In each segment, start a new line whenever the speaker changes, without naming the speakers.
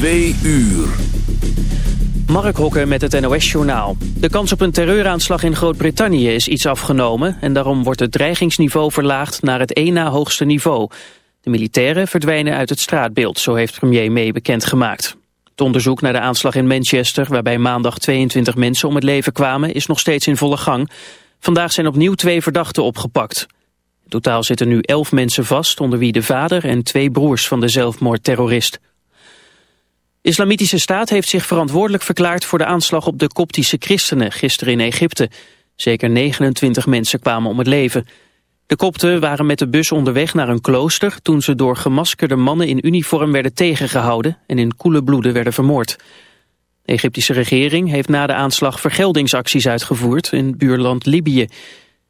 Twee uur.
Mark Hokke met het NOS-journaal. De kans op een terreuraanslag in Groot-Brittannië is iets afgenomen... en daarom wordt het dreigingsniveau verlaagd naar het één na hoogste niveau. De militairen verdwijnen uit het straatbeeld, zo heeft premier May bekendgemaakt. Het onderzoek naar de aanslag in Manchester... waarbij maandag 22 mensen om het leven kwamen, is nog steeds in volle gang. Vandaag zijn opnieuw twee verdachten opgepakt. In totaal zitten nu elf mensen vast, onder wie de vader en twee broers van de zelfmoordterrorist. Islamitische Staat heeft zich verantwoordelijk verklaard voor de aanslag op de koptische christenen gisteren in Egypte. Zeker 29 mensen kwamen om het leven. De kopten waren met de bus onderweg naar een klooster toen ze door gemaskerde mannen in uniform werden tegengehouden en in koele bloeden werden vermoord. De Egyptische regering heeft na de aanslag vergeldingsacties uitgevoerd in buurland Libië.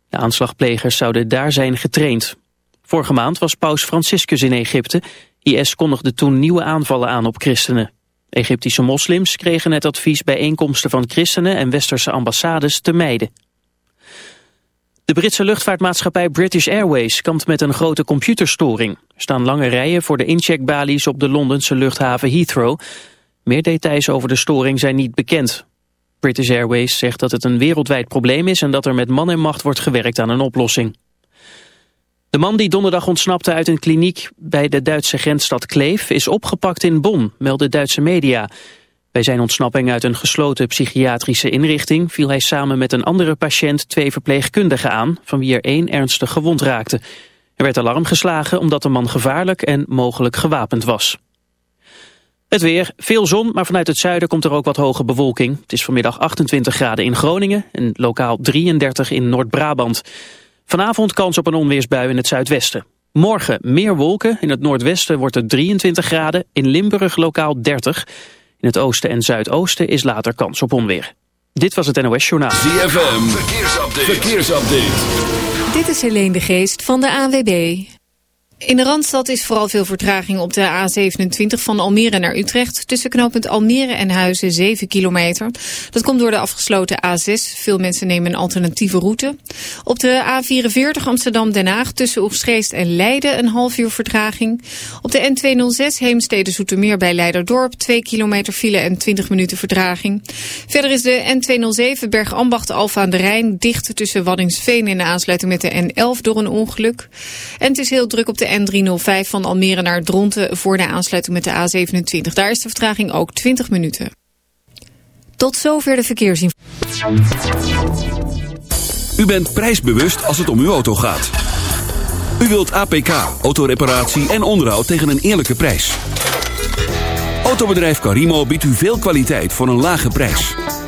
De aanslagplegers zouden daar zijn getraind. Vorige maand was paus Franciscus in Egypte. IS kondigde toen nieuwe aanvallen aan op christenen. Egyptische moslims kregen het advies bijeenkomsten van christenen en westerse ambassades te mijden. De Britse luchtvaartmaatschappij British Airways kampt met een grote computerstoring. Er staan lange rijen voor de incheckbalies op de Londense luchthaven Heathrow. Meer details over de storing zijn niet bekend. British Airways zegt dat het een wereldwijd probleem is... en dat er met man en macht wordt gewerkt aan een oplossing. De man die donderdag ontsnapte uit een kliniek bij de Duitse grensstad Kleef... is opgepakt in Bonn, melden Duitse media. Bij zijn ontsnapping uit een gesloten psychiatrische inrichting... viel hij samen met een andere patiënt twee verpleegkundigen aan... van wie er één ernstig gewond raakte. Er werd alarm geslagen omdat de man gevaarlijk en mogelijk gewapend was. Het weer, veel zon, maar vanuit het zuiden komt er ook wat hoge bewolking. Het is vanmiddag 28 graden in Groningen en lokaal 33 in Noord-Brabant. Vanavond kans op een onweersbui in het zuidwesten. Morgen meer wolken, in het noordwesten wordt het 23 graden, in Limburg lokaal 30. In het oosten en zuidoosten is later kans op onweer. Dit was het NOS Journaal.
ZFM, verkeersupdate. verkeersupdate.
Dit is Helene de Geest van de ANWB. In de Randstad is vooral veel vertraging op de A27 van Almere naar Utrecht. Tussen knooppunt Almere en Huizen 7 kilometer. Dat komt door de afgesloten A6. Veel mensen nemen een alternatieve route. Op de A44 Amsterdam-Den Haag tussen Oegstgeest en Leiden een half uur vertraging. Op de N206 Heemstede-Zoetermeer bij Leiderdorp 2 kilometer file en 20 minuten vertraging. Verder is de N207 Bergambacht-Alfa aan de Rijn dicht tussen Waddingsveen in de aansluiting met de N11 door een ongeluk. En het is heel druk op de N305 van Almere naar Dronten voor de aansluiting met de A27. Daar is de vertraging ook 20 minuten. Tot zover de verkeersinformatie.
U bent prijsbewust als het om uw auto gaat. U wilt APK, autoreparatie en onderhoud tegen een eerlijke prijs. Autobedrijf Carimo biedt u veel kwaliteit voor een lage prijs.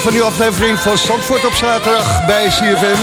Van die aflevering van Zandvoort op zaterdag bij CFM.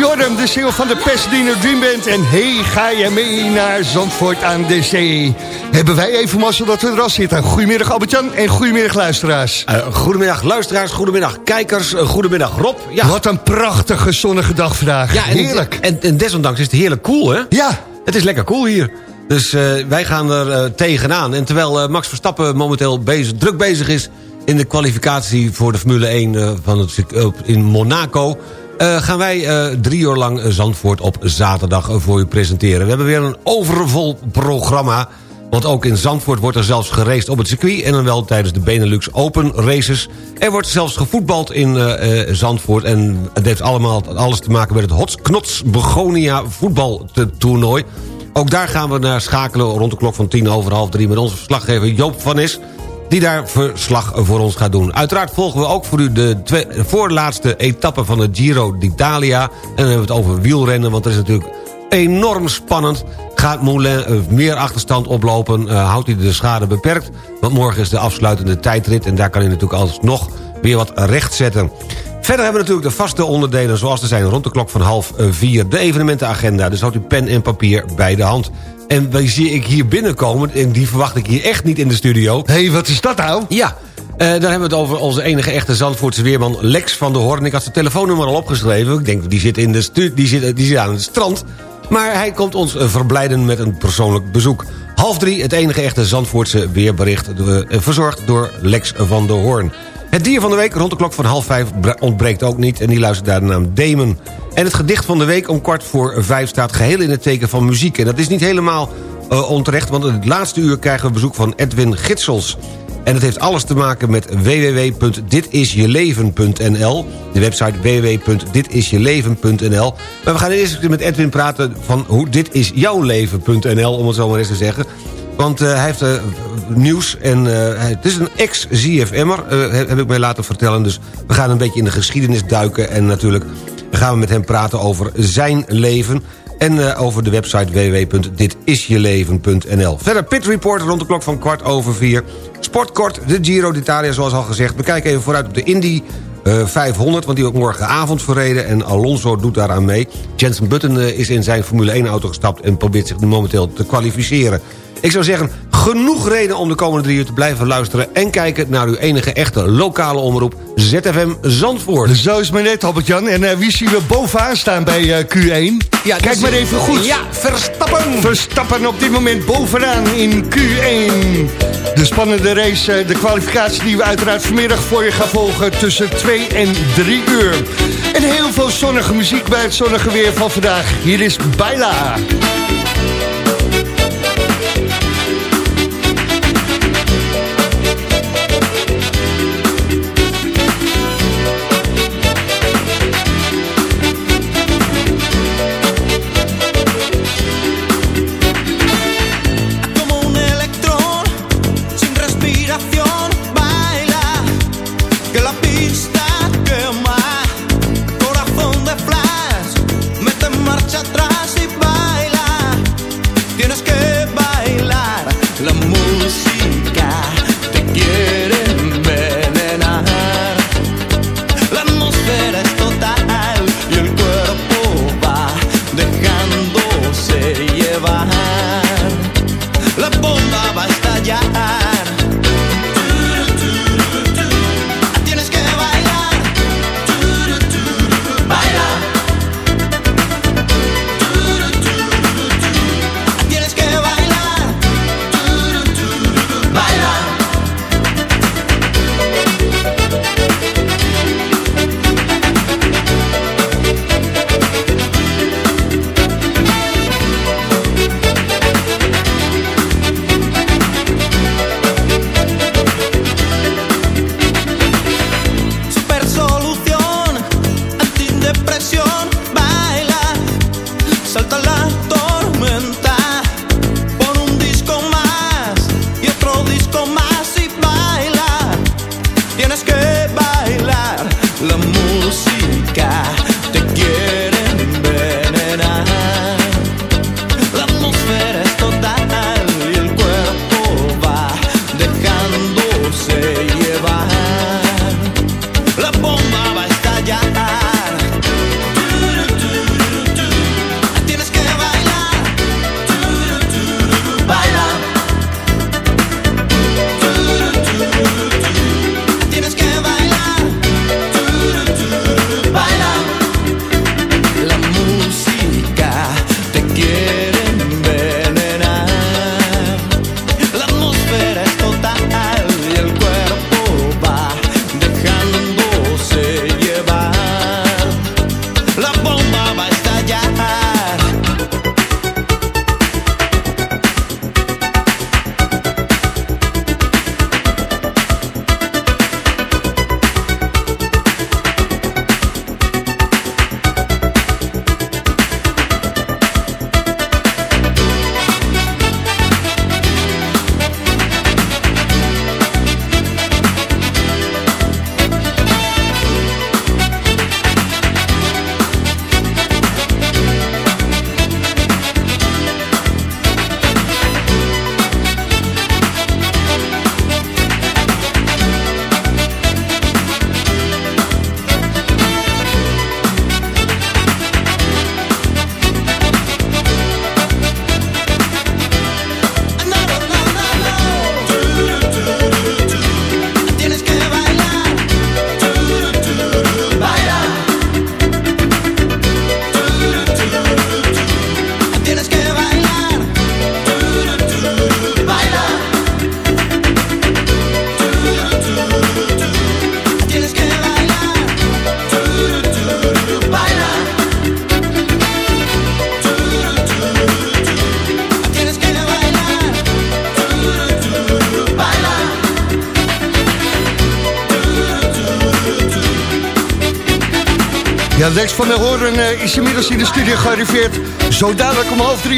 Jordem, de single van de Pasadena Dream Band. En hey, ga je mee naar Zandvoort aan de zee? Hebben wij even mazzel dat we er al zitten. Goedemiddag Albert-Jan en goedemiddag luisteraars.
Uh, goedemiddag luisteraars, goedemiddag kijkers, uh, goedemiddag Rob.
Ja. Wat een prachtige zonnige dag vandaag. Ja, en, heerlijk.
En, en, desondanks is het heerlijk koel, cool, hè?
Ja.
Het is lekker koel cool hier. Dus uh, wij gaan er tegenaan. En terwijl Max Verstappen momenteel bezig, druk bezig is in de kwalificatie voor de Formule 1 uh, van het, uh, in Monaco... Uh, gaan wij drie uur lang Zandvoort op zaterdag voor u presenteren. We hebben weer een overvol programma... want ook in Zandvoort wordt er zelfs geraced op het circuit... en dan wel tijdens de Benelux Open races. Er wordt zelfs gevoetbald in Zandvoort... en het heeft allemaal alles te maken met het Hotsknots Begonia voetbaltoernooi... Ook daar gaan we naar schakelen rond de klok van tien over half drie... met onze verslaggever Joop van Is die daar verslag voor ons gaat doen. Uiteraard volgen we ook voor u de voorlaatste etappe van de Giro d'Italia. En dan hebben we het over wielrennen, want dat is natuurlijk enorm spannend. Gaat Moulin uh, meer achterstand oplopen? Uh, houdt hij de schade beperkt? Want morgen is de afsluitende tijdrit... en daar kan hij natuurlijk alsnog weer wat recht zetten. Verder hebben we natuurlijk de vaste onderdelen zoals er zijn rond de klok van half eh, vier. De evenementenagenda, dus houdt u pen en papier bij de hand. En wie zie ik hier binnenkomen, en die verwacht ik hier echt niet in de studio.
Hé, hey, wat is dat nou?
Ja, uh, dan hebben we het over onze enige echte Zandvoortse weerman Lex van der Hoorn. Ik had zijn telefoonnummer al opgeschreven. Ik denk, die zit, in de stu die zit, die zit aan het strand. Maar hij komt ons uh, verblijden met een persoonlijk bezoek. Half drie, het enige echte Zandvoortse weerbericht... Uh, verzorgd door Lex van der Hoorn. Het dier van de week rond de klok van half vijf ontbreekt ook niet... en die luistert naar de naam Damon. En het gedicht van de week om kwart voor vijf staat geheel in het teken van muziek. En dat is niet helemaal uh, onterecht, want in het laatste uur krijgen we bezoek van Edwin Gitsels. En het heeft alles te maken met www.ditisjeleven.nl. De website www.ditisjeleven.nl. Maar we gaan eerst met Edwin praten van hoe dit is jouw leven.nl, om het zo maar eens te zeggen. Want uh, hij heeft uh, nieuws en uh, het is een ex-ZFM'er, heb, ik mij laten vertellen. Dus we gaan een beetje in de geschiedenis duiken en natuurlijk gaan we met hem praten over zijn leven... En over de website www.ditisjeleven.nl. Verder Pit Report rond de klok van kwart over vier. Sportkort, de Giro d'Italia zoals al gezegd. We kijken even vooruit op de Indy uh, 500, want die wordt morgenavond verreden... en Alonso doet daaraan mee. Jensen Button is in zijn Formule 1-auto gestapt... en probeert zich nu momenteel te kwalificeren. Ik zou zeggen, genoeg reden om de komende drie uur te blijven luisteren... en kijken naar uw enige echte lokale omroep ZFM Zandvoort.
Zo is maar net, Albert-Jan. En uh, wie zien we bovenaan staan bij uh, Q1? Ja, Kijk maar even goed.
Ja, Verstappen.
Verstappen op dit moment bovenaan in Q1. De spannende race, uh, de kwalificatie die we uiteraard vanmiddag voor je gaan volgen... tussen 2 en 3 uur. En heel veel zonnige muziek bij het zonnige weer van vandaag. Hier is Baila.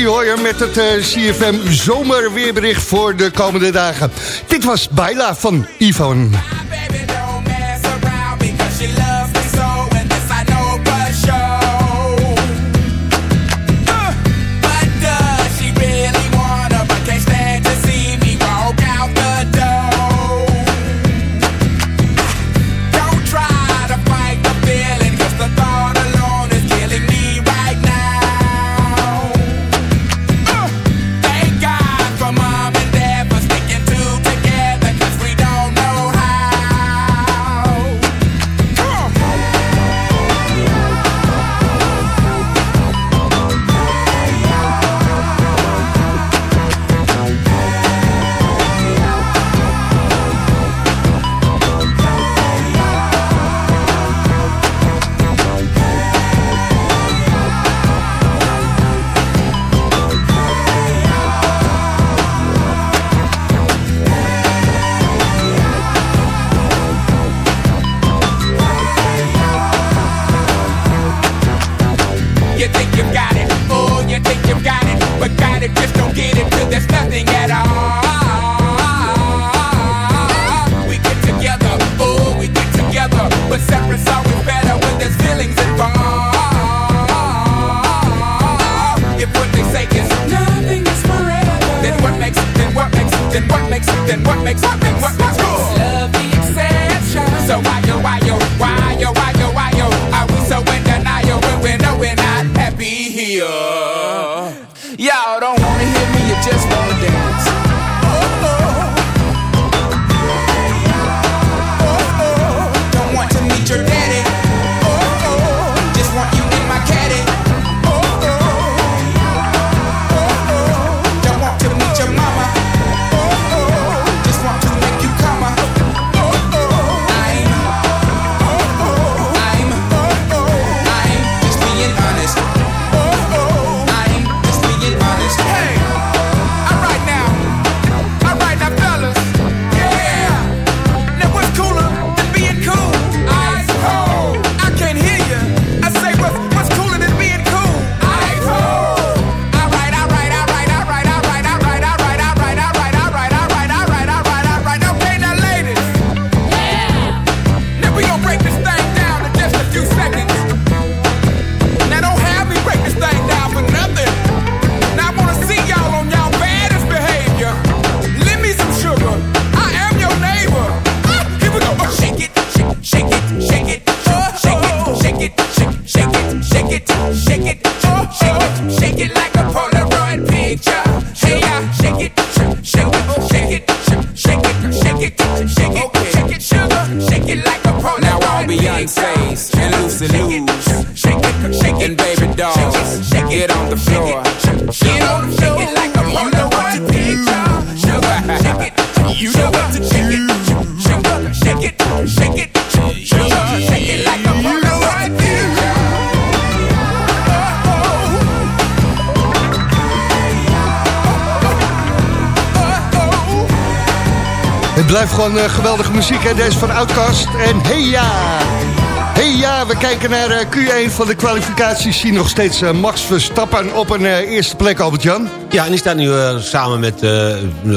hoor je met het eh, CFM zomerweerbericht voor de komende dagen. Dit was Bijla van Ivan. Gewoon eh, geweldige muziek, hè? Deze van Outcast. En hey ja! Hey ja, we kijken naar eh, Q1 van de kwalificaties. Zien nog steeds eh, Max Verstappen op een eerste plek, Albert-Jan.
Ja, en die staat nu samen met,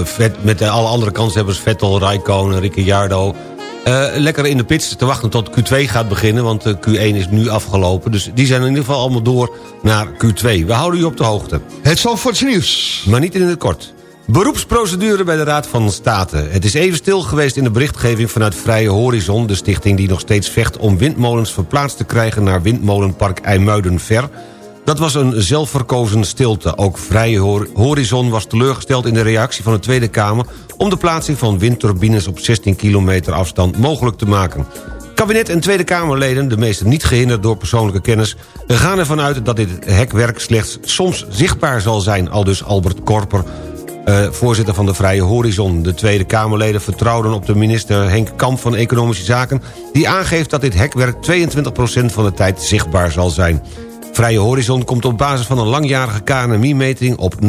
Vet- met alle andere kanshebbers... Vettel, Raikkonen, Ricciardo... eh, lekker in de pits te wachten tot Q2 gaat beginnen... want eh, Q1 is nu afgelopen. Dus die zijn in ieder geval allemaal door naar Q2. We houden u op de hoogte.
Het Zandvoorts nieuws.
Maar niet in het kort. Beroepsprocedure bij de Raad van State. Het is even stil geweest in de berichtgeving vanuit Vrije Horizon... de stichting die nog steeds vecht om windmolens verplaatst te krijgen... naar windmolenpark IJmuiden-Ver. Dat was een zelfverkozen stilte. Ook Vrije Hor- Horizon was teleurgesteld in de reactie van de Tweede Kamer... om de plaatsing van windturbines op 16 kilometer afstand mogelijk te maken. Kabinet en Tweede Kamerleden, de meeste niet gehinderd door persoonlijke kennis... gaan ervan uit dat dit hekwerk slechts soms zichtbaar zal zijn... aldus Albert Korper, eh, voorzitter van de Vrije Horizon. De Tweede Kamerleden vertrouwden op de minister Henk Kamp van Economische Zaken... die aangeeft dat dit hekwerk 22% van de tijd zichtbaar zal zijn. Vrije Horizon komt op basis van een langjarige KNMI-meting op 29%.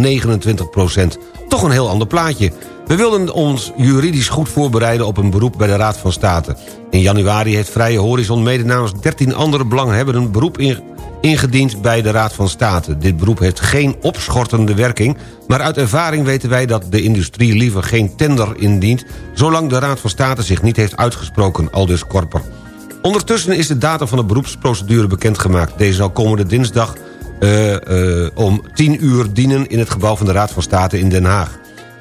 Toch een heel ander plaatje. We wilden ons juridisch goed voorbereiden op een beroep bij de Raad van State. In januari heeft Vrije Horizon mede namens 13 andere belanghebbenden... beroep in- ingediend bij de Raad van State. Dit beroep heeft geen opschortende werking... maar uit ervaring weten wij dat de industrie liever geen tender indient... zolang de Raad van State zich niet heeft uitgesproken, aldus Korper. Ondertussen is de datum van de beroepsprocedure bekendgemaakt. Deze zal komende dinsdag eh, eh, om 10 uur dienen... in het gebouw van de Raad van State in Den Haag.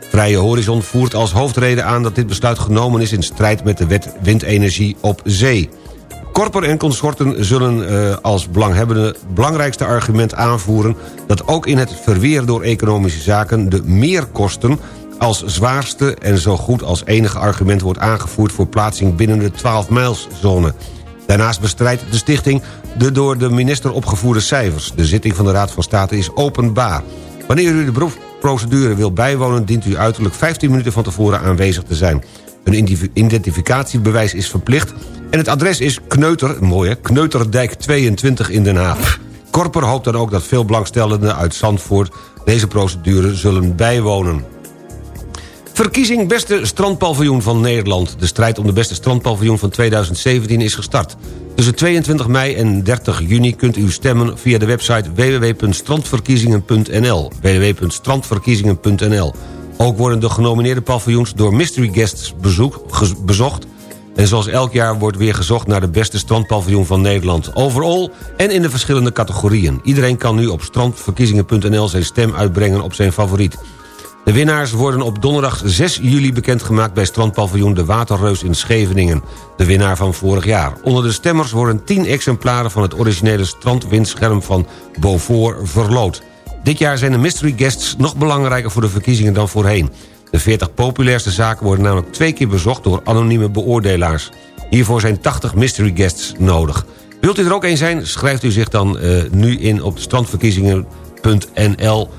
Vrije Horizon voert als hoofdreden aan dat dit besluit genomen is... in strijd met de wet windenergie op zee. Korper en consorten zullen eh, als belanghebbende belangrijkste argument aanvoeren... dat ook in het verweer door economische zaken de meerkosten als zwaarste en zo goed als enige argument wordt aangevoerd... voor plaatsing binnen de 12-mijlszone. Daarnaast bestrijdt de stichting de door de minister opgevoerde cijfers. De zitting van de Raad van State is openbaar. Wanneer u de beroepsprocedure wil bijwonen... dient u uiterlijk 15 minuten van tevoren aanwezig te zijn. Een identificatiebewijs is verplicht... en het adres is Kneuter, mooi hè, Kneuterdijk 22 in Den Haag. Korper hoopt dan ook dat veel belangstellenden uit Zandvoort... deze procedure zullen bijwonen. Verkiezing beste strandpaviljoen van Nederland. De strijd om de beste strandpaviljoen van 2017 is gestart. Tussen 22 mei en 30 juni kunt u stemmen via de website www.strandverkiezingen.nl www.strandverkiezingen.nl Ook worden de genomineerde paviljoens door mystery guests bezoek, bezocht... En zoals elk jaar wordt weer gezocht naar de beste strandpaviljoen van Nederland. Overal en in de verschillende categorieën. Iedereen kan nu op strandverkiezingen.nl zijn stem uitbrengen op zijn favoriet. De winnaars worden op donderdag 6 juli bekendgemaakt... bij strandpaviljoen De Waterreus in Scheveningen. De winnaar van vorig jaar. Onder de stemmers worden 10 exemplaren... van het originele strandwindscherm van Beaufort verloot. Dit jaar zijn de mystery guests nog belangrijker voor de verkiezingen dan voorheen. De 40 populairste zaken worden namelijk twee keer bezocht... door anonieme beoordelaars. Hiervoor zijn 80 mystery guests nodig. Wilt u er ook een zijn? Schrijft u zich dan eh, nu in op strandverkiezingen.nl...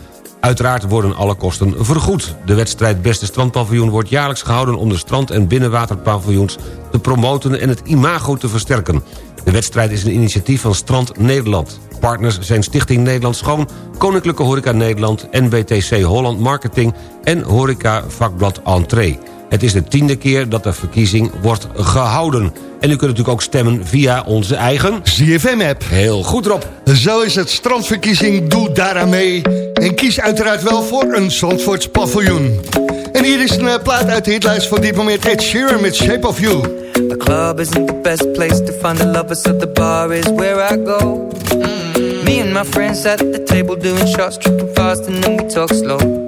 Uiteraard worden alle kosten vergoed. De wedstrijd Beste Strandpaviljoen wordt jaarlijks gehouden... om de strand- en binnenwaterpaviljoens te promoten en het imago te versterken. De wedstrijd is een initiatief van Strand Nederland. Partners zijn Stichting Nederland Schoon... Koninklijke Horeca Nederland, NBTC Holland Marketing... en Horeca Vakblad Entree. Het is de tiende keer dat de verkiezing wordt gehouden. En u kunt natuurlijk ook stemmen via onze eigen...
ZFM-app.
Heel goed, Rob.
Zo is het, strandverkiezing, doe daaraan mee. En kies uiteraard wel voor een Zandvoorts paviljoen. En hier is een eh, plaat uit de hitlijst van dit moment. Ed Sheeran met Shape of You.
The club isn't the best place to find the lovers, so the bar is where I go. Mm. Me and my friends at the table doing shots, tripping fast, and then we talk slow.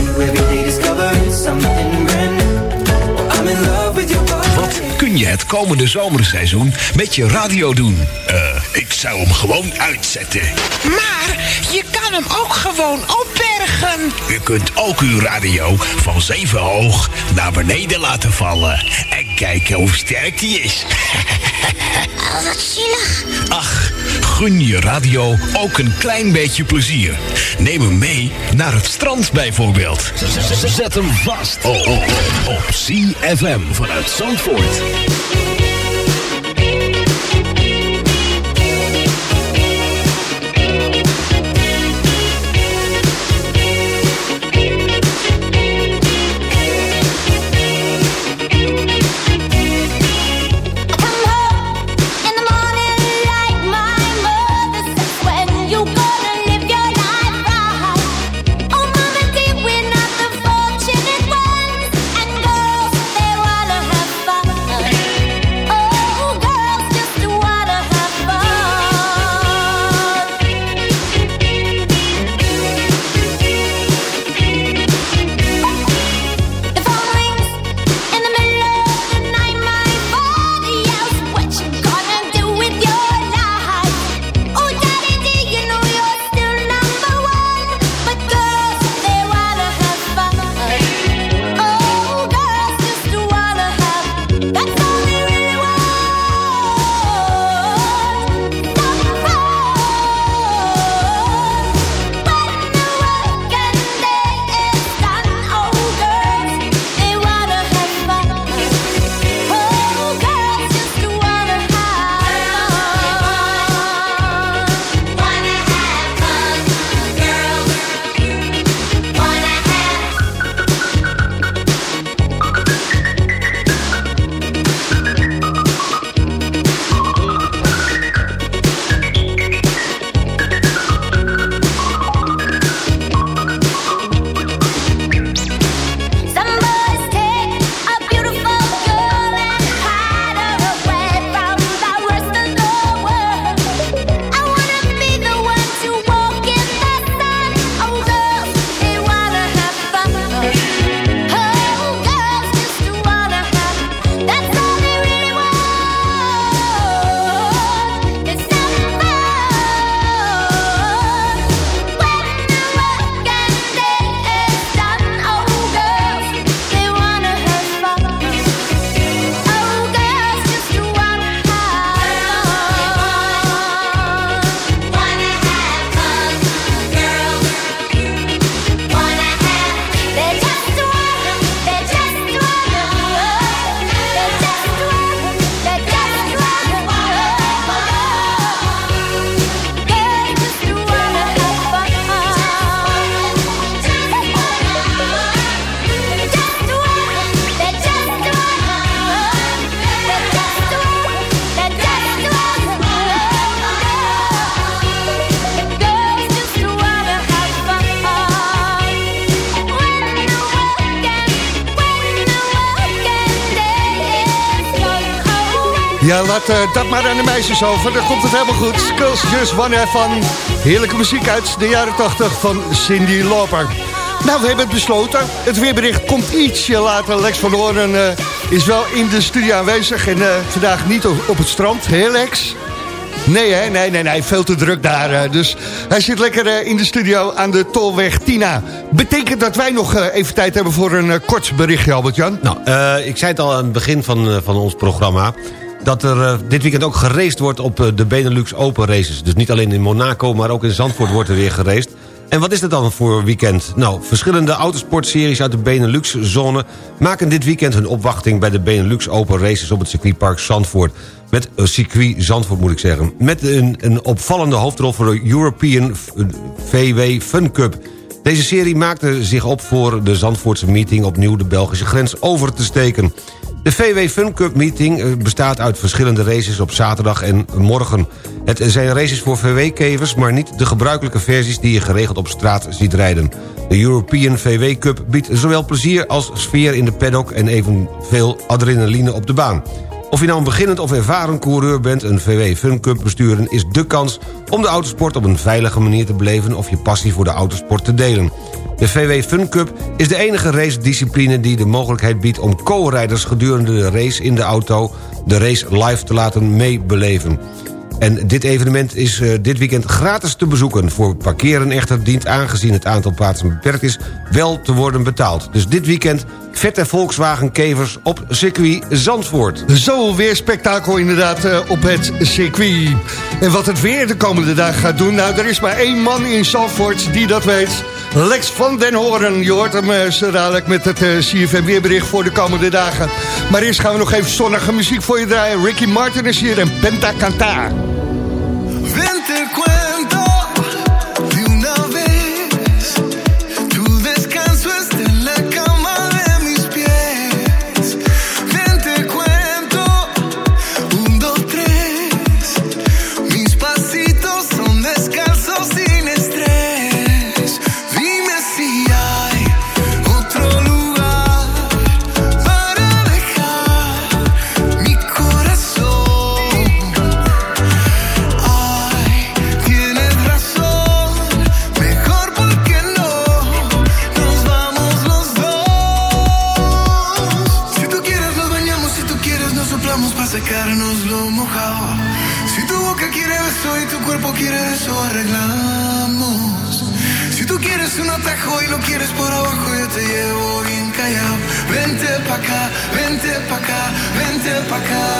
Wat kun je het komende zomerseizoen met je radio doen? Eh, ik zou hem gewoon uitzetten.
Maar je kan hem ook gewoon opbergen.
U kunt ook uw radio van zeven hoog naar beneden laten vallen. En kijken hoe sterk die is.
Oh, wat zielig.
Ach, gun je radio ook een klein beetje plezier. Neem hem mee naar het strand bijvoorbeeld. Zet hem vast oh, oh, op CFM vanuit Zandvoort.
Ja, laat eh, dat maar aan de meisjes over. Dan komt het helemaal goed. Skulls Just One Fun. Heerlijke muziek uit de jaren 80 van Cindy Lauper. Nou, we hebben het besloten. Het weerbericht komt ietsje later. Lex van Hoorn eh, is wel in de studio aanwezig. En eh, vandaag niet op, het strand. Heel Lex? Nee, hè? Nee, nee, nee. Veel te druk daar. dus hij zit lekker in de studio aan de Tolweg Tina. Betekent dat wij nog even tijd hebben voor een kort berichtje, Albert-Jan?
Nou, ik zei het al aan het begin van, van ons programma... dat er eh, dit weekend ook geraced wordt op eh, de Benelux Open Races. Dus niet alleen in Monaco, maar ook in Zandvoort wordt er weer geraced. En wat is dat dan voor weekend? Nou, verschillende autosportseries uit de Benelux-zone... maken dit weekend hun opwachting bij de Benelux Open Races... op het circuitpark Zandvoort. Met uh, circuit Zandvoort moet ik zeggen. Met een, een opvallende hoofdrol voor de European VW Fun Cup... Deze serie maakte zich op voor de Zandvoortse meeting... opnieuw de Belgische grens over te steken. De VW Fun Cup meeting eh, bestaat uit verschillende races op zaterdag en morgen. Het zijn races voor VW-kevers, maar niet de gebruikelijke versies... die je geregeld op straat ziet rijden. De European VW Cup biedt zowel plezier als sfeer in de paddock... en evenveel adrenaline op de baan. Of je nou een beginnend of ervaren coureur bent... een VW Fun Cup besturen is dé kans om de autosport op een veilige manier te beleven... of je passie voor de autosport te delen. De VW Fun Cup is de enige racediscipline die de mogelijkheid biedt... om co-rijders gedurende de race in de auto de race live te laten meebeleven. En dit evenement is uh, dit weekend gratis te bezoeken. Voor parkeren echter dient aangezien het aantal plaatsen beperkt is... wel te worden betaald. Dus dit weekend vette Volkswagen-kevers op circuit Zandvoort.
Zo, weer spektakel inderdaad uh, op het circuit. En wat het weer de komende dagen gaat doen... nou, er is maar één man in Zandvoort die dat weet... Lex van den Horen, je hoort hem uh, zo dadelijk met het uh, CFM weerbericht voor de komende dagen. Maar eerst gaan we nog even zonnige muziek voor je draaien. Ricky Martin is hier en Penta.
Vente
like
I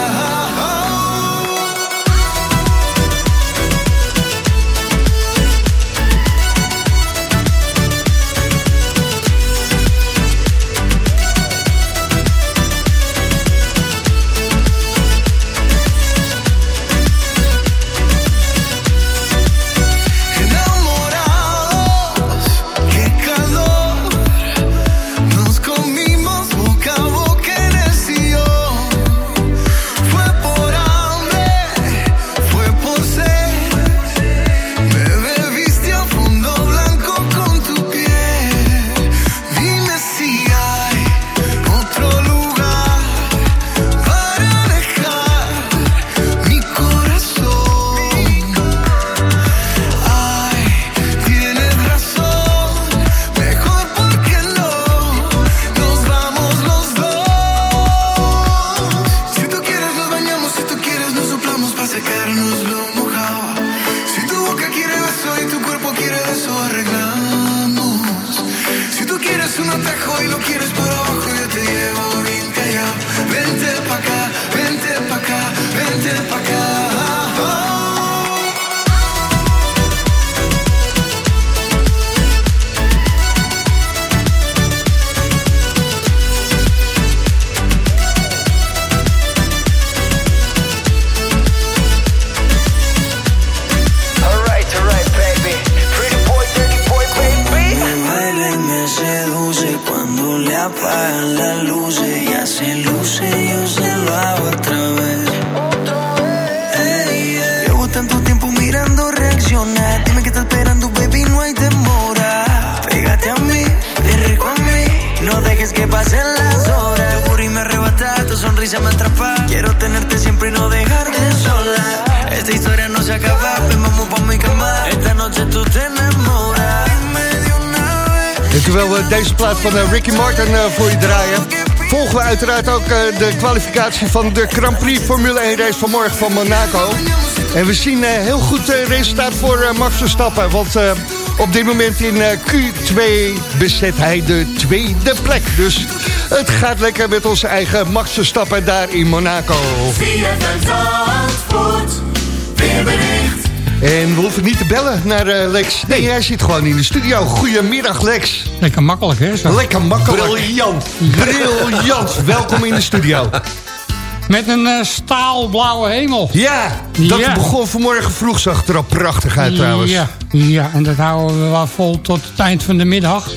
terwijl we deze plaat van eh, Ricky Martin eh, voor je draaien... volgen we uiteraard ook eh, de kwalificatie van de Grand Prix Formule 1 race van morgen van Monaco. En we zien heel goed eh, resultaat voor eh, Max Verstappen. Want eh, op dit moment in eh, Q2 bezet hij de tweede plek. Dus het gaat lekker met onze eigen Max Verstappen daar in Monaco. En we hoeven niet te bellen naar eh, Lex. Nee, hij zit gewoon in de studio. Goedemiddag, Lex.
Lekker makkelijk, hè? Zo.
Lekker makkelijk.
Briljant.
Briljant. Welkom in de studio.
Met een eh, staalblauwe hemel.
Ja, dat
Ja.
begon vanmorgen vroeg. Zag er al prachtig uit trouwens.
Ja, ja, en dat houden we wel vol tot het eind van de middag.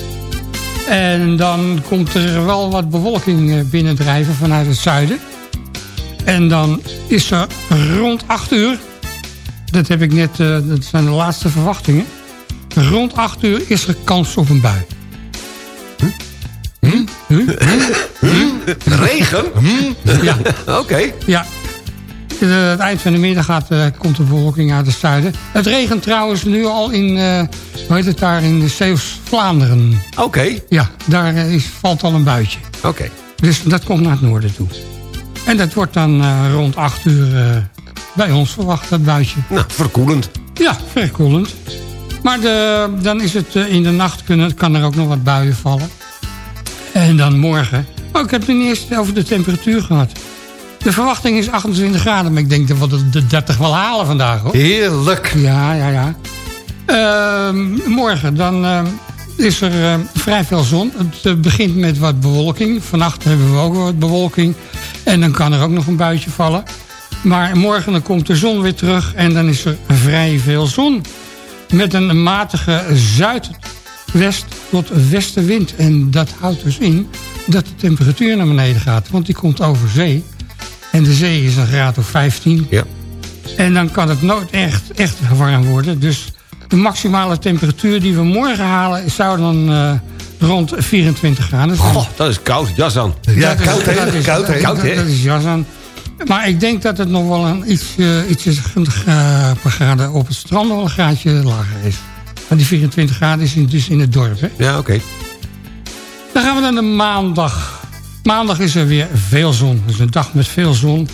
En dan komt er wel wat bewolking eh, binnendrijven vanuit het zuiden. En dan is er rond 8 uur... Dat heb ik net, eh, dat zijn de laatste verwachtingen. Rond 8 uur is er kans op een bui.
Regen?
Ja.
Oké.
Ja. Eh, het eind van de middag gaat, eh, komt de bewolking uit het zuiden. Het regent trouwens nu al in, eh hoe heet het daar, in de Zeeuws-Vlaanderen.
Oké.
Ja, daar is, valt al een buitje.
Oké.
Dus dat komt naar het noorden toe. En dat wordt dan rond 8 uur bij ons verwacht, dat buitje.
Nou, verkoelend.
Ja, verkoelend. Maar de, dan is het eh, in de nacht kunnen, kan er ook nog wat buien vallen. En dan morgen. Oh, ik heb het eens over de temperatuur gehad. De verwachting is 28 graden, maar ik denk dat we de- de 30 wel halen vandaag hoor.
Heerlijk.
Ja, ja, ja. Ehm, morgen dan ehm, is er ehm, vrij veel zon. Het eh, begint met wat bewolking. Vannacht hebben we ook wat bewolking. En dan kan er ook nog een buitje vallen. Maar morgen dan komt de zon weer terug en dan is er vrij veel zon. Met een matige zuidwest tot westenwind. En dat houdt dus in dat de temperatuur naar beneden gaat. Want die komt over zee. En de zee is een graad of 15.
Ja.
En dan kan het nooit echt, echt warm worden. Dus de maximale temperatuur die we morgen halen... zou dan eh, rond 24 graden zijn.
Goh, dat is koud. Jas aan.
Ja,
Dat is-
koud
dat is-
Koud hè?
Koud, hè?
Dat is jas aan. Maar ik denk dat het nog wel een iets, eh iets eh, per graden op het strand wel een graadje lager is. Maar die 24 graden is dus in het dorp. Hè?
Ja, oké.
Dan gaan we naar de maandag. Maandag is er weer veel zon. Het is een dag met veel zon.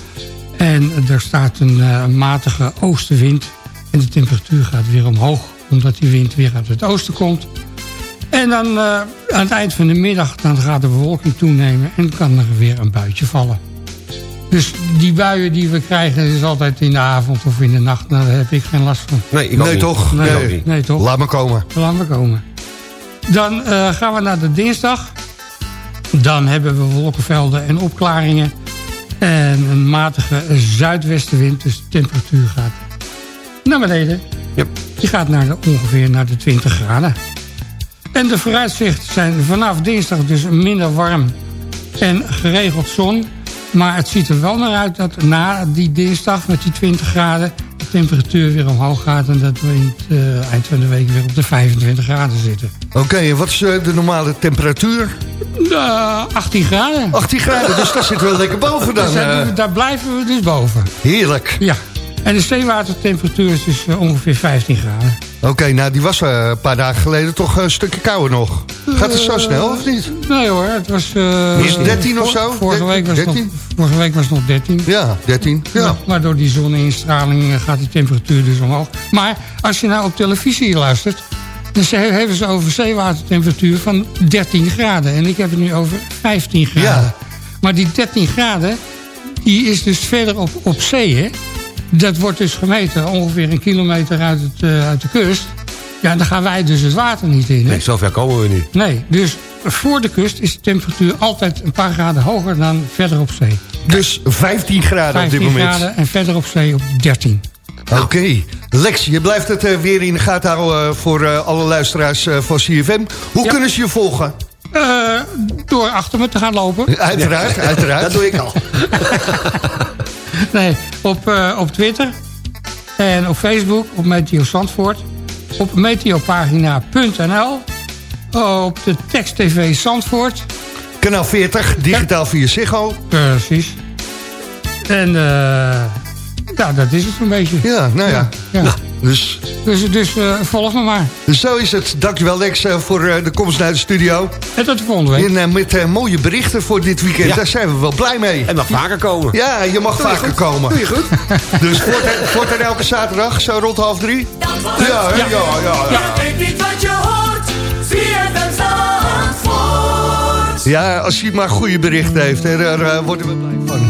En er staat een eh, matige oostenwind. En de temperatuur gaat weer omhoog. Omdat die wind weer uit het oosten komt. En dan eh, aan het eind van de middag dan gaat de bewolking toenemen. En kan er weer een buitje vallen. Dus die buien die we krijgen is altijd in de avond of in de nacht. Nou, daar heb ik geen last van.
Nee, ik
Nee toch?
Nee,
Nee.
ook niet.
Nee, toch?
Laat maar komen.
Laten we komen. Dan eh, gaan we naar de dinsdag. Dan hebben we wolkenvelden en opklaringen. En een matige zuidwestenwind. Dus de temperatuur gaat naar beneden.
Yep.
Die gaat naar de, ongeveer naar de 20 graden. En de vooruitzichten zijn vanaf dinsdag dus minder warm en geregeld zon. Maar het ziet er wel naar uit dat na die dinsdag met die 20 graden... de temperatuur weer omhoog gaat... en dat we in het eh, eind van de week weer op de 25 graden zitten.
Oké, en wat is eh, de normale temperatuur?
Uh, 18 graden.
18 graden, dus daar zitten we lekker boven dan.
Daar,
eh.
daar blijven we dus boven.
Heerlijk.
Ja. En de zeewatertemperatuur is dus eh, ongeveer 15 graden.
Oké, nou die was eh, een paar dagen geleden toch een stukje kouder nog. Gaat het zo snel of niet?
Nee hoor, het was... eh,
Is het 13 of zo?
Vorige week, was het nog,
13?
vorige week was het nog 13.
Ja, 13. Ja.
Maar, maar door die zonneinstraling eh, gaat die temperatuur dus omhoog. Maar als je nou op televisie luistert... dan hebben ze over zeewatertemperatuur van 13 graden. En ik heb het nu over 15 graden.
Ja.
Maar die 13 graden, die is dus verder op, op zee, hè? Dat wordt dus gemeten ongeveer een kilometer uit, het, eh, uit de kust. Ja, dan gaan wij dus het water niet in. Hè?
Nee, zover komen we niet.
Nee, dus voor de kust is de temperatuur altijd een paar graden hoger dan verder op zee.
Dus 15 graden op dit
15
moment.
graden en verder op zee op 13.
Oké. Lex, je blijft het eh, weer in de gaten houden eh, voor eh, alle luisteraars eh, van CFM. Hoe
Ja.
kunnen ze je volgen?
Eh, door achter me te gaan lopen.
Uiteraard, uiteraard.
Dat doe ik al.
Nee, op, eh, op Twitter en op Facebook, op Meteo Zandvoort. Op meteopagina.nl. Op de tekst TV Zandvoort.
Kanaal 40, digitaal via Ziggo.
Precies. En eh, ja, dat is het een beetje.
Ja, nou ja.
Ja.
Dus,
Dus, dus eh, volg me maar.
dus zo is het. Dankjewel Lex eh, voor eh, de komst naar de studio.
En tot de volgende week.
En met mooie berichten voor dit weekend.
Ja.
Daar zijn we wel blij mee.
En mag vaker komen.
Ja, je mag vaker komen.
Doe je goed.
Dus voortaan voortaan elke zaterdag, zo rond half drie? Ja, ja, ja, ja.
Weet niet wat je hoort, zie het Zandvoort.
Ja, als hij maar goede berichten heeft, hè, daar worden we blij van.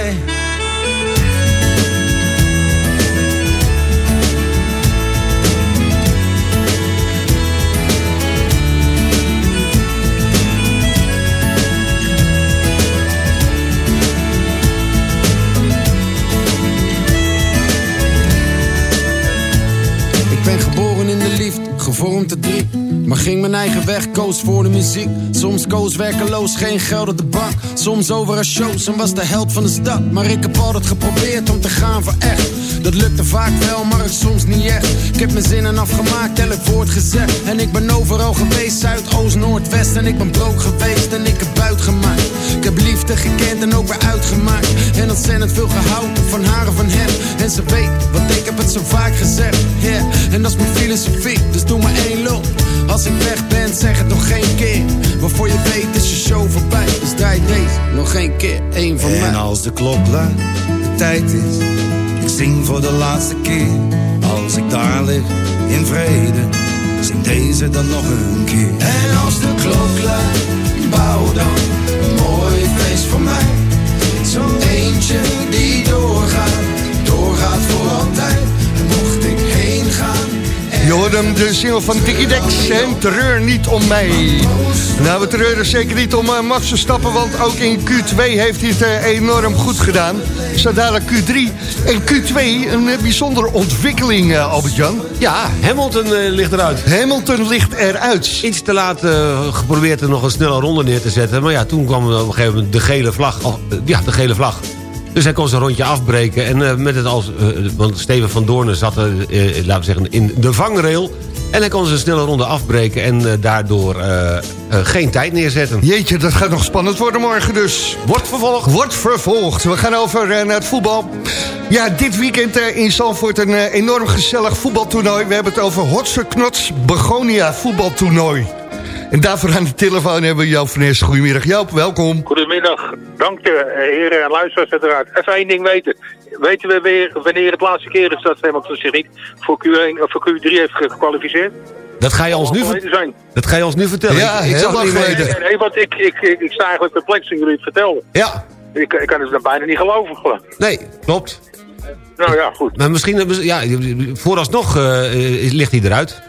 Gevormd te drie. Maar ging mijn eigen weg, koos voor de muziek. Soms koos werkeloos, geen geld op de bank. Soms over een shows en was de held van de stad. Maar ik heb altijd geprobeerd om te gaan voor echt. Dat lukte vaak wel, maar het soms niet echt. Ik heb mijn zinnen afgemaakt, elk woord gezegd. En ik ben overal geweest, Zuid, En ik ben broke geweest en ik heb buit gemaakt. Ik heb liefde gekend en ook weer uitgemaakt. En ontzettend veel gehouden van haar en van hem. En ze weet, want ik heb het zo vaak gezegd. Yeah. En dat is mijn filosofie, dus doe maar één loop. Als ik weg ben, zeg het nog geen keer. Waarvoor je weet is je show voorbij. Dus draai deze nog één keer, één van mij.
En als de klok luidt, de tijd is. Ik zing voor de laatste keer. Als ik daar lig, in vrede. Zing deze dan nog een keer.
En als de klok luidt, bouw dan een mooi feest voor mij. Zo'n eentje die doorgaat, doorgaat voor altijd.
Je hoort hem, de single van Dickie Dex en Treur niet om mij. Nou, we treuren zeker niet om uh, Max Verstappen, want ook in Q2 heeft hij het eh, enorm goed gedaan. Zo dadelijk Q3 en Q2, een eh, bijzondere ontwikkeling, Albert-Jan.
Ja, Hamilton ligt eruit.
Hamilton ligt eruit.
Iets te laat geprobeerd er nog een snelle ronde neer te zetten. Maar ja, toen kwam op een gegeven moment de gele vlag. Oh, ja, de gele vlag. Dus hij kon zijn rondje afbreken. En eh, met het als... eh, want Steven van Doornen zat, eh, laten we zeggen, in de vangrail. En hij kon zijn snelle ronde afbreken. En daardoor geen tijd neerzetten.
Jeetje, dat gaat nog spannend worden morgen dus.
Wordt vervolgd.
Wordt vervolgd. We gaan over naar het voetbal. Ja, dit weekend in Zandvoort een enorm gezellig voetbaltoernooi. We hebben het over Hotse Knots Begonia voetbaltoernooi. En daarvoor aan de telefoon hebben we Joop van Eerst. Goedemiddag Joop, welkom.
Goedemiddag, dank je heren en luisteraars uiteraard. Even één ding weten. Weten we weer wanneer het laatste keer is dat Hamilton zich niet voor, Q1, of voor Q3 heeft gekwalificeerd?
Dat ga je ons nu,
Zal
ver-
geleden zijn.
dat ga je ons nu vertellen.
Ja,
ik, ik
heel
zag
lang geleden.
Nee, want ik, ik, ik, ik sta eigenlijk perplex toen jullie het vertelden.
Ja,
Ik, ik kan het dan bijna niet geloven.
nee, klopt.
Nou ja, goed.
Maar misschien, eh, ja, vooralsnog eh, ligt hij eruit.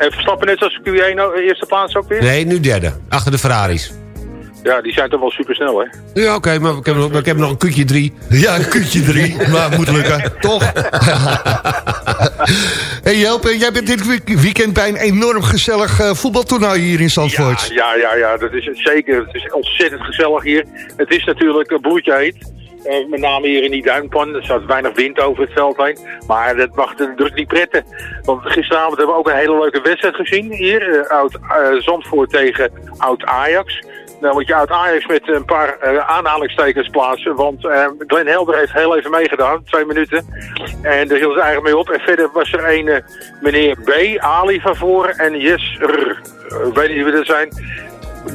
En Verstappen net als Q1 nou, eerste plaats ook weer?
Nee, nu derde. Achter de Ferraris.
Ja, die zijn toch wel supersnel, hè?
Ja, oké, maar ik heb, nog- ik heb nog een kutje drie.
Ja, een kutje drie, maar moet lukken, toch? hey Joop, eh, jij bent dit week- weekend bij een enorm gezellig eh, voetbaltoernooi hier in Zandvoort.
Ja, ja, ja, dat is het zeker. Het is ontzettend gezellig hier. Het is natuurlijk een bloedje heet. Eh, met name hier in die duinpan. Er staat weinig wind over het veld heen. Maar dat mag de druk niet pretten. Want gisteravond hebben we ook een hele leuke wedstrijd gezien hier. eh, oud eh, Zandvoort tegen oud Ajax. Nou moet je oud Ajax met een paar aanhalingstekens plaatsen. Want Glenn Helder heeft heel even meegedaan. Twee minuten. En daar hield het eigenlijk mee op. En verder was er een meneer B. Ali van voren. En Yes weet niet wie dat zijn.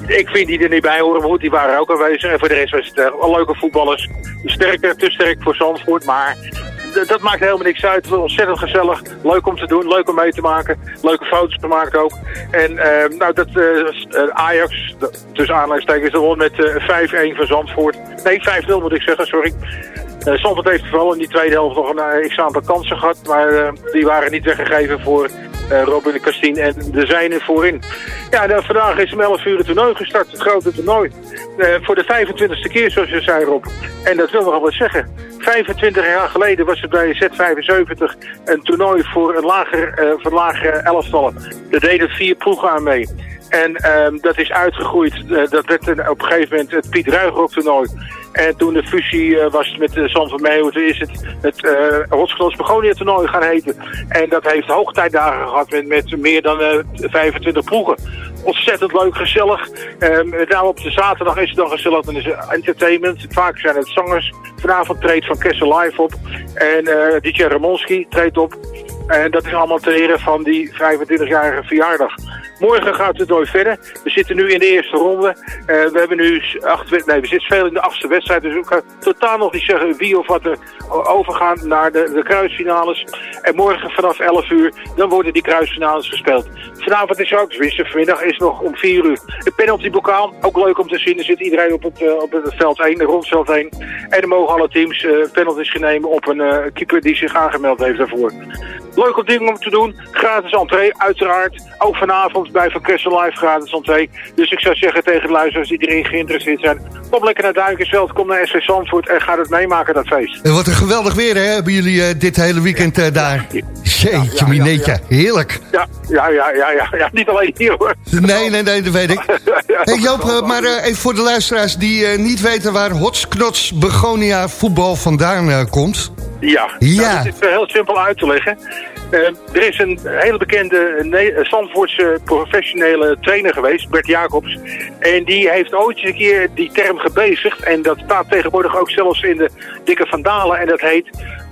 Ik vind die er niet bij horen, maar goed, die waren ook aanwezig. En voor de rest was het eh, leuke voetballers. Sterker, te sterk voor Zandvoort, maar dat maakt helemaal niks uit. Het ontzettend gezellig. Leuk om te doen, leuk om mee te maken. Leuke foto's te maken ook. En eh, nou, dat eh, eh, Ajax, tussen aanleidingstekens, de won met eh 5-1 van Zandvoort. Nee, 5-0 moet ik zeggen, sorry. Eh Zandvoort heeft vooral in die tweede helft nog een eh, x-aantal kansen gehad. Maar eh, die waren niet weggegeven voor eh, Robin de Castien en de zijne voorin. Ja, nou, vandaag is om 11 uur het toernooi gestart, het grote toernooi. Eh, voor de 25e keer, zoals je zei Rob. En dat wil nogal wat zeggen. 25 jaar geleden was het bij Z75 een toernooi voor een lager, eh voor lagere elftallen. Daar deden vier ploegen aan mee. En ehm, dat is uitgegroeid. Eh, dat werd op een gegeven moment het Piet Ruigrok toernooi. En toen de fusie eh, was met uh, San van Meeuwen, toen is het het uh, Rotsgloos Begonia toernooi gaan heten. En dat heeft hoogtijdagen gehad met, met meer dan eh 25 ploegen. Ontzettend leuk, gezellig. Ehm, met op de zaterdag is het dan gezellig. Dan er entertainment. Vaak zijn het zangers. Vanavond treedt Van Kessel live op. En eh DJ Ramonski treedt op. En dat is allemaal ter ere van die 25-jarige verjaardag. Morgen gaat het nooit verder. We zitten nu in de eerste ronde. Uh, we hebben nu acht, nee, we zitten veel in de achtste wedstrijd. Dus ik kan totaal nog niet zeggen wie of wat er overgaan naar de, de kruisfinales. En morgen vanaf 11 uur, dan worden die kruisfinales gespeeld. Vanavond is ook, tenminste vanmiddag is nog om 4 uur. De penaltybokaal, ook leuk om te zien. Er zit iedereen op het, uh, op het veld 1, de rondveld 1. En er mogen alle teams uh, penalties nemen op een keeper die zich aangemeld heeft daarvoor. Leuk om ding om te doen. Gratis entree, uiteraard. Ook vanavond bij Van Kessel Live gratis entree. Dus ik zou zeggen tegen de luisteraars die erin geïnteresseerd zijn. Kom lekker naar Duinkensveld, kom naar SV Zandvoort en ga het meemaken, dat feest.
En wat een geweldig weer, hè? Hebben jullie uh, dit hele weekend uh, daar? Jeetje. Ja,
Heerlijk. Ja, ja, ja, ja, ja. Niet alleen hier, hoor.
Nee, nee, nee, dat weet ik. hey Joop, uh, maar even voor de luisteraars die niet weten waar Hotsknots Begonia voetbal vandaan komt.
Ja,
ja.
Nou, dat is heel simpel uit te leggen. Uh, er is een hele bekende Zandvoortse professionele trainer geweest, Bert Jacobs. En die heeft ooit eens een keer die term gebezigd. En dat staat tegenwoordig ook zelfs in de dikke vandalen. En dat heet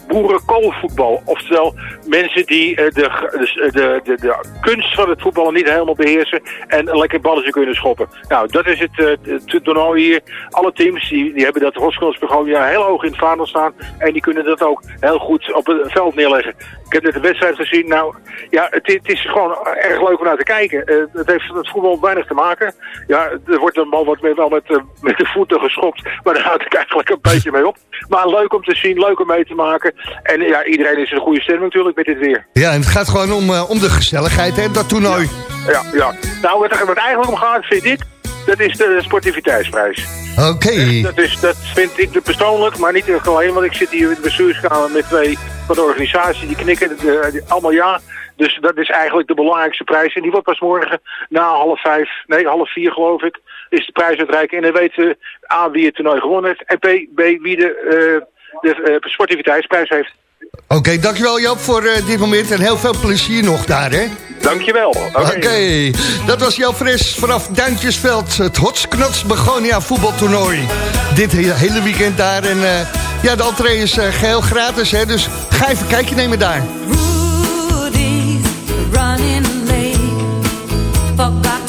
boerenkoolvoetbal. Oftewel mensen die uh, de, de, de, de, kunst van het voetballen niet helemaal beheersen en lekker balletje kunnen schoppen. Nou, dat is het, uh, het toernooi hier. Alle teams die, die hebben dat Roskilsbegonia heel hoog in het vaandel staan en die kunnen dat ook heel goed op het veld neerleggen. Ik heb net de wedstrijd gezien. Nou, ja, het, het is gewoon erg leuk om naar te kijken. Uh, het heeft met voetbal weinig te maken. Ja, er wordt een bal wordt wel met, uh, met de voeten geschopt, maar daar houd ik eigenlijk een beetje mee op. Maar leuk om te zien, leuk om mee te maken. En ja, iedereen is in een goede stemming natuurlijk met dit weer.
Ja, en het gaat gewoon om, uh, om de gezelligheid, hè, dat toernooi.
Ja, ja. ja. Nou, wat er eigenlijk om gaat, vind ik, dat is de sportiviteitsprijs.
Oké. Okay.
Dat, is, dat vind ik persoonlijk, maar niet alleen, want ik zit hier in de bestuurskamer met twee van de organisatie, die knikken de, allemaal ja. Dus dat is eigenlijk de belangrijkste prijs. En die wordt pas morgen na half vijf, nee, half vier geloof ik, is de prijs uitreiken. En dan weten we A, wie het toernooi gewonnen heeft en B, wie de, uh, de uh, sportiviteitsprijs heeft.
Oké, okay, dankjewel Joop voor uh, dit moment en heel veel plezier nog daar, hè?
Dankjewel. Oké,
okay. okay. dat was Joop Fris vanaf Duintjesveld, het Hotsknots Begonia voetbaltoernooi. Dit hele weekend daar en uh, ja, de entree is uh, geheel gratis, hè? Dus ga even een kijkje nemen daar.
Rudy's running late,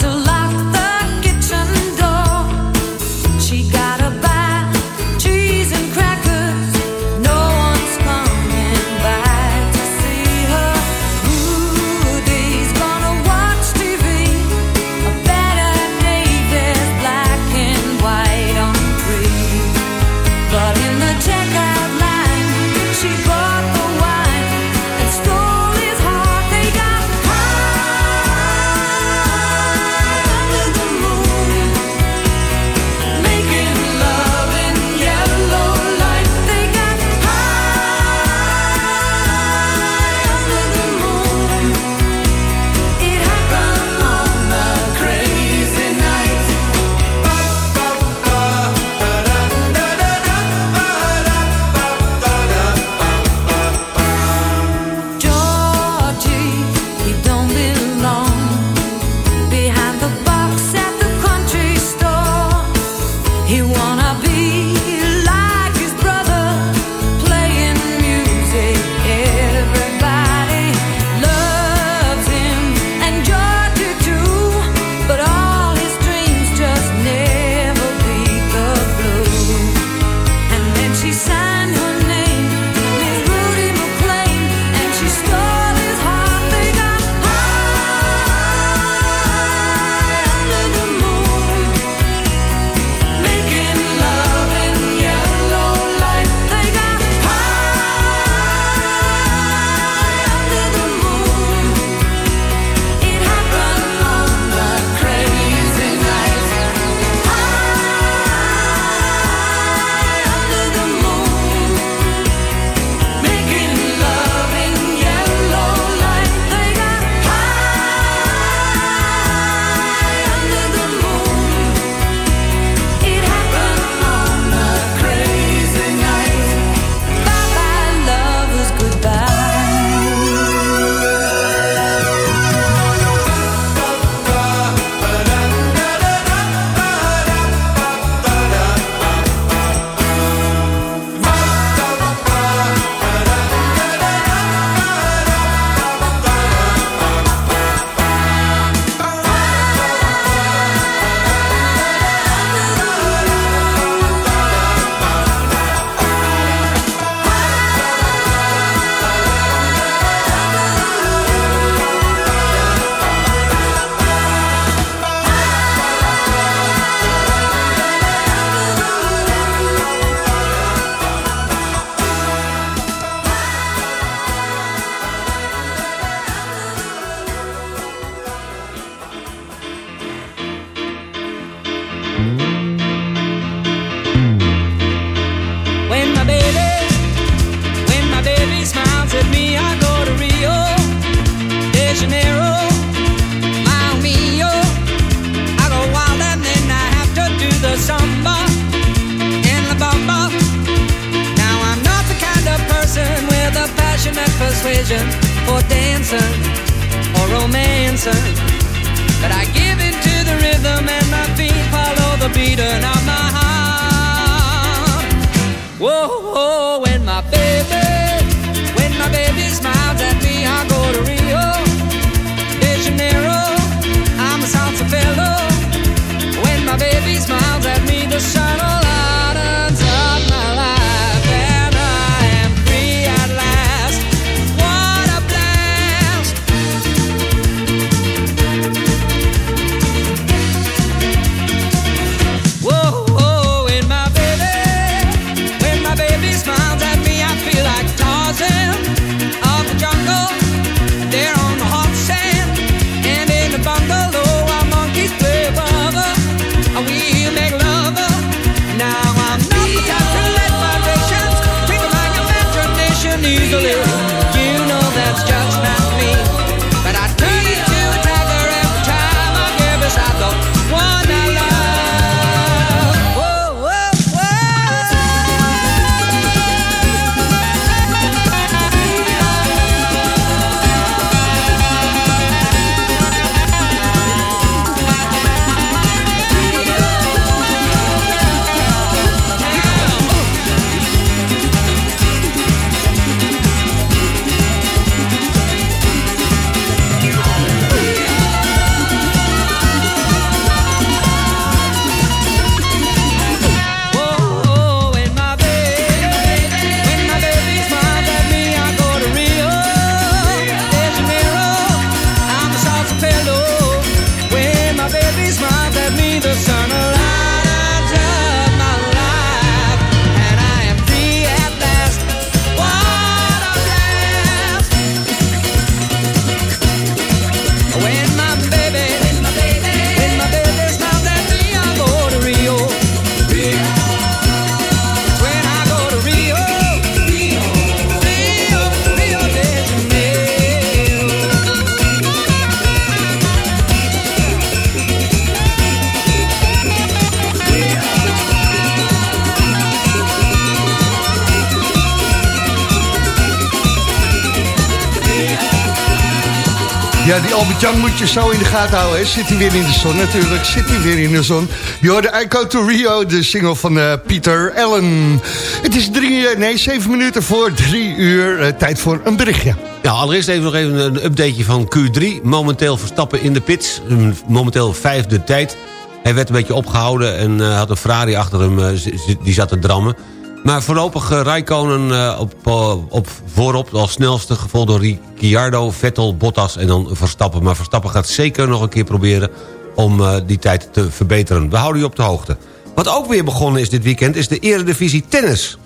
houden. Zit hij weer in de zon natuurlijk. Zit hij weer in de zon. Je hoorde I Go To Rio, de single van eh, Pieter Allen. Het is drie, nee, zeven minuten voor drie uur. eh, tijd voor een berichtje.
Ja, allereerst even nog even een updateje van Q3. Momenteel Verstappen in de pits. Momenteel vijfde tijd. Hij werd een beetje opgehouden en eh, had een Ferrari achter hem. die zat te drammen. Maar voorlopig uh, Rijkonen eh, op, eh, op voorop als snelste. Gevolgd door Ricciardo, Vettel, Bottas en dan Verstappen. Maar Verstappen gaat zeker nog een keer proberen om eh, die tijd te verbeteren. We houden je op de hoogte. Wat ook weer begonnen is dit weekend is de Eredivisie Tennis.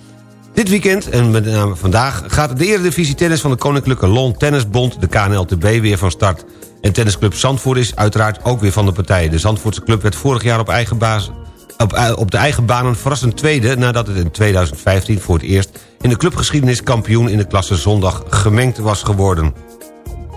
Dit weekend, en met name vandaag, gaat de Eredivisie Tennis van de Koninklijke Lon Tennisbond, de KNLTB, weer van start. En tennisclub Zandvoort is uiteraard ook weer van de partij. De Zandvoortse club werd vorig jaar op, eigen baas, op, eh, op de eigen banen verrassend tweede... nadat het in 2015 voor het eerst in de clubgeschiedenis kampioen... in de klasse zondag gemengd was geworden.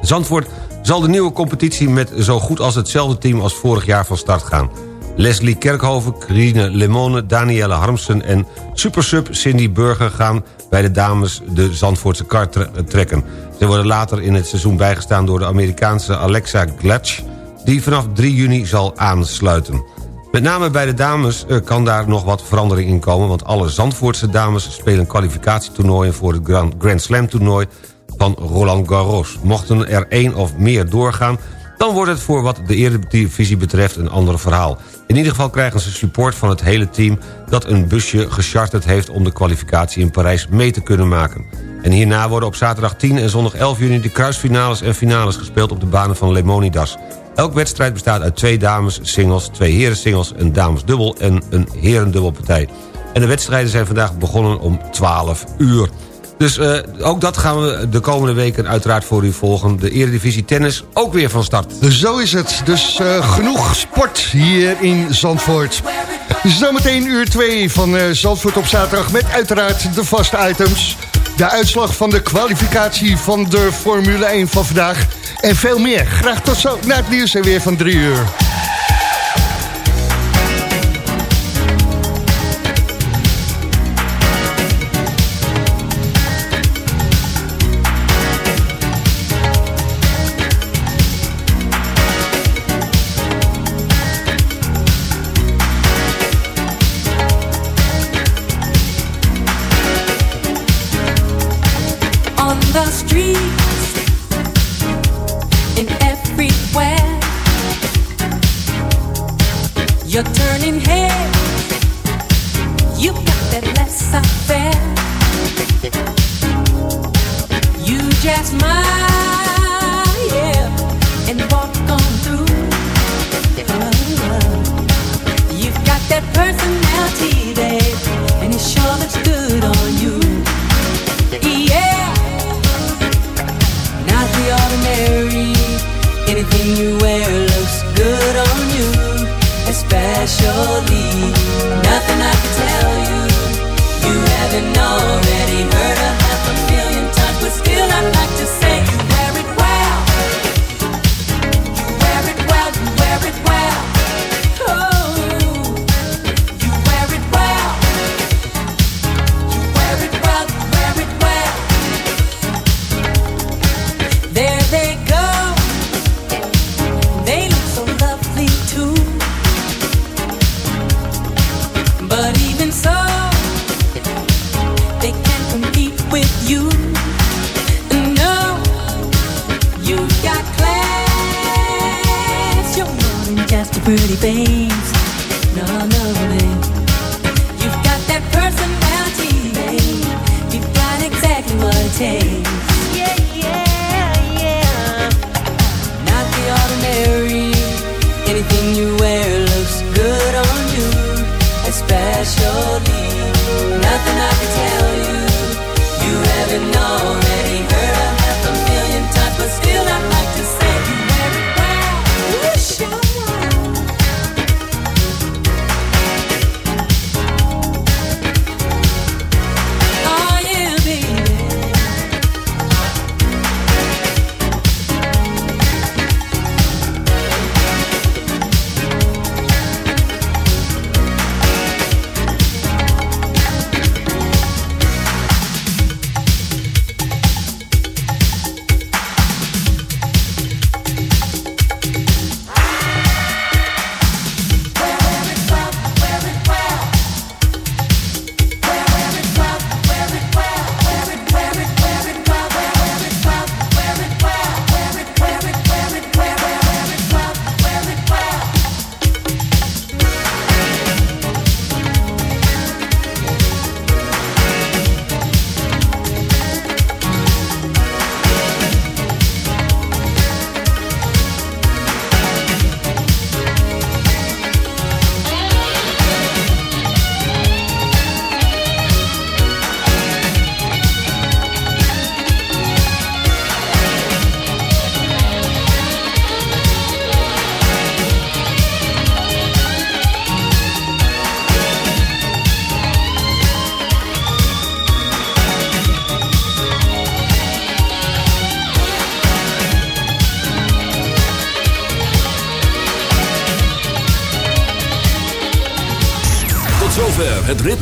Zandvoort zal de nieuwe competitie met zo goed als hetzelfde team als vorig jaar van start gaan. Leslie Kerkhoven, Carine Lemone, Danielle Harmsen en supersub Cindy Burger gaan bij de dames de Zandvoortse kar tre- trekken. Ze worden later in het seizoen bijgestaan door de Amerikaanse Alexa Glatch... die vanaf 3 juni zal aansluiten. Met name bij de dames eh, kan daar nog wat verandering in komen... want alle Zandvoortse dames spelen kwalificatietoernooien... voor het Grand, Slam toernooi van Roland Garros. Mochten er één of meer doorgaan... dan wordt het voor wat de Eredivisie betreft een ander verhaal. In ieder geval krijgen ze support van het hele team... dat een busje gecharterd heeft om de kwalificatie in Parijs mee te kunnen maken. En hierna worden op zaterdag 10 en zondag 11 juni... de kruisfinales en finales gespeeld op de banen van Lemonidas. Elk wedstrijd bestaat uit twee dames singles, twee heren singles... een damesdubbel en een herendubbelpartij. En de wedstrijden zijn vandaag begonnen om 12 uur. Dus eh, ook dat gaan we de komende weken uiteraard voor u volgen. De Eredivisie Tennis ook weer van start.
Zo is het. Dus eh, genoeg sport hier in Zandvoort. Zometeen uur 2 van eh, Zandvoort op zaterdag... met uiteraard de vaste items. De uitslag van de kwalificatie van de Formule 1 van vandaag. En veel meer. Graag tot zo na het nieuws en weer van 3 uur.
street.